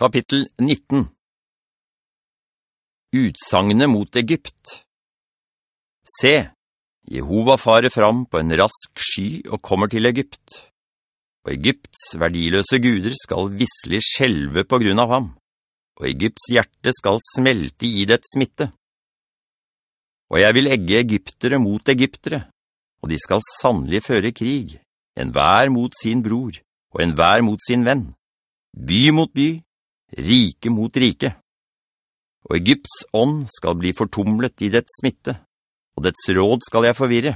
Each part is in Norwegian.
Kapittel 19 Utsangene mot Egypt Se, Jehova farer fram på en rask sky og kommer til Egypt. Og Egypts verdiløse guder skal visselig skjelve på grunn av ham, og Egypts hjerte skal smelte i det smitte. Og jeg vil egge egyptere mot egyptere, og de skal sannelig føre krig, en hver mot sin bror, og en hver mot sin venn, by mot by, rike mot rike. Og Egypts ånd skal bli fortumlet i dets smitte, og dets råd skal jeg forvirre.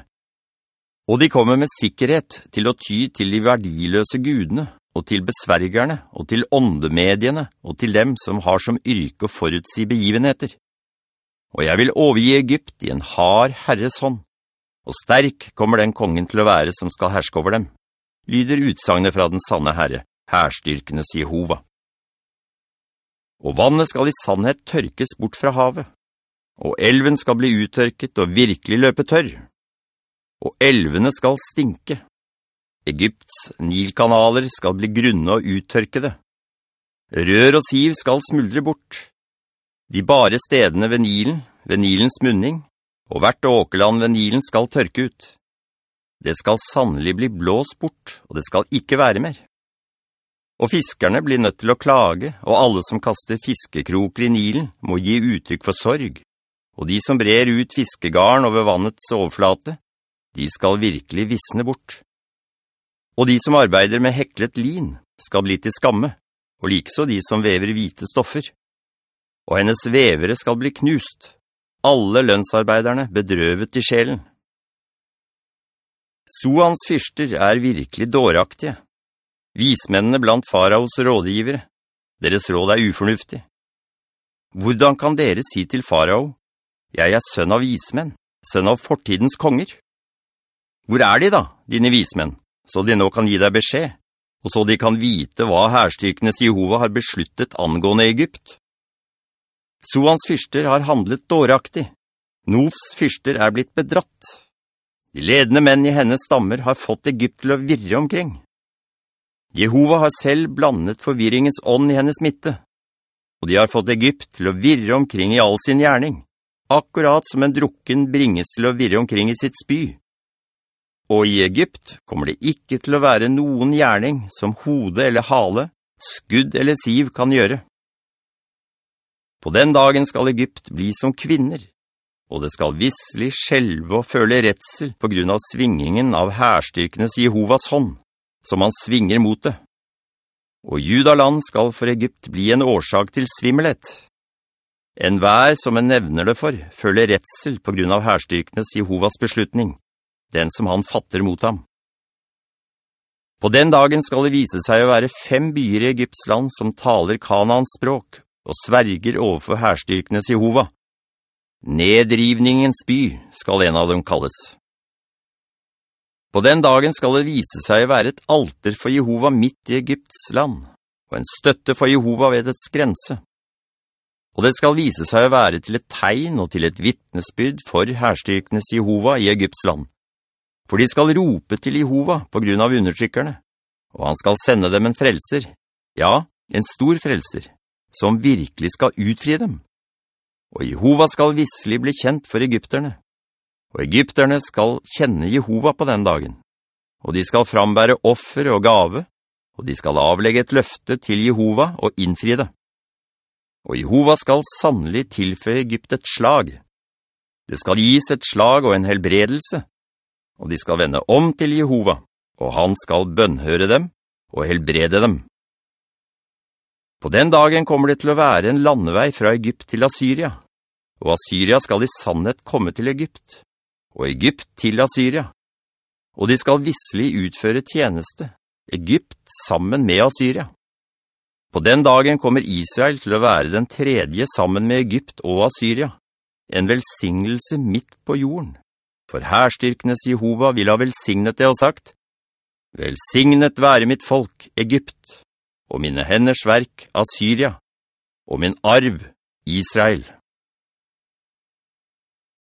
Og de kommer med sikkerhet til å ty til de verdiløse gudene, og til besvergerne, og til åndemediene, og til dem som har som yrke å forutsi begivenheter. Og jeg vil overgi Egypt i en hard herres hånd, og sterk kommer den kongen til å være som skal herske over dem, lyder utsagnet fra den sanne herre, herstyrkenes Jehova og vannet skal i sannhet tørkes bort fra havet, og elven skal bli uttørket og virkelig løpe tørr, og elvene skal stinke. Egypts nilkanaler skal bli grunne og uttørkede. Rør og siv skal smuldre bort. De bare stedene ved Nilen, ved Nilens munning, og hvert åkerland ved Nilen skal tørke ut. Det skal sannelig bli blåst bort, og det skal ikke være mer. Og fiskerne blir nødt til å klage, og alle som kaster fiskekroker i Nilen må gi uttrykk for sorg. Og de som brer ut fiskegarn over vannets overflate, de skal virkelig visne bort. Og de som arbeider med heklet lin skal bli til skamme, og likeså de som vever hvite stoffer. Og hennes vevere skal bli knust, alle lønnsarbeiderne bedrøvet i sjelen. Soans fyrster er virkelig dåraktige, Vismennene blant faraos rådgivere, deres råd er ufornuftig. Hvordan kan dere si til farao, jeg er sønn av vismenn, sønn av fortidens konger? Hvor er de da, dine vismenn, så de nå kan gi deg beskjed, og så de kan vite hva herstyrkenes Jehova har besluttet angående Egypt? Soans fyrster har handlet dåraktig. Novs fyrster er blitt bedratt. De ledende menn i hennes stammer har fått Egypt til å virre omkring. Jehova har selv blandet forvirringens ånd i hennes midte, og de har fått Egypt til å virre omkring i all sin gjerning, akkurat som en drukken bringes til å virre omkring i sitt spy. Og i Egypt kommer det ikke til å være noen gjerning som hode eller hale, skudd eller siv kan gjøre. På den dagen skal Egypt bli som kvinner, og det skal visselig skjelve og føle retsel på grunn av svingingen av herstyrkenes Jehovas hånd som han svinger mot det. Og judaland skal for Egypt bli en årsak til svimmelhet. En vær som en nevner det for, føler retsel på grunn av herstyrkenes Jehovas beslutning, den som han fatter mot ham. På den dagen skal det vise seg å være fem byer i Egypts land som taler Kanans språk og sverger overfor herstyrkenes Jehova. Nedrivningens by skal en av dem kalles. På den dagen skal det vise seg å være et alter for Jehova midt i Egypts land, og en støtte for Jehova ved dets grense. Og det skal vise seg å være til et tegn og til et vittnesbyrd for herstyrkenes Jehova i Egypts land. For de skal rope til Jehova på grunn av undertrykkerne, og han skal sende dem en frelser, ja, en stor frelser, som virkelig skal utfri dem. Og Jehova skal visselig bli kjent for egypterne og egypterne skal kjenne Jehova på den dagen. Og de skal frambære offer og gave, og de skal avlegge et løfte til Jehova og innfri det. Og Jehova skal sannelig tilføye Egypt et slag. Det skal gis et slag og en helbredelse, og de skal vende om til Jehova, og han skal bønnhøre dem og helbrede dem. På den dagen kommer det til å være en landevei fra Egypt til Assyria, og Assyria skal i sannhet komme til Egypt og Egypt til Assyria. Og de skal visselig utføre tjeneste, Egypt sammen med Assyria. På den dagen kommer Israel til å være den tredje sammen med Egypt og Assyria, en velsignelse midt på jorden. For herstyrkenes Jehova vil ha velsignet det og sagt, «Velsignet være mitt folk, Egypt, og mine henders verk, Assyria, og min arv, Israel.»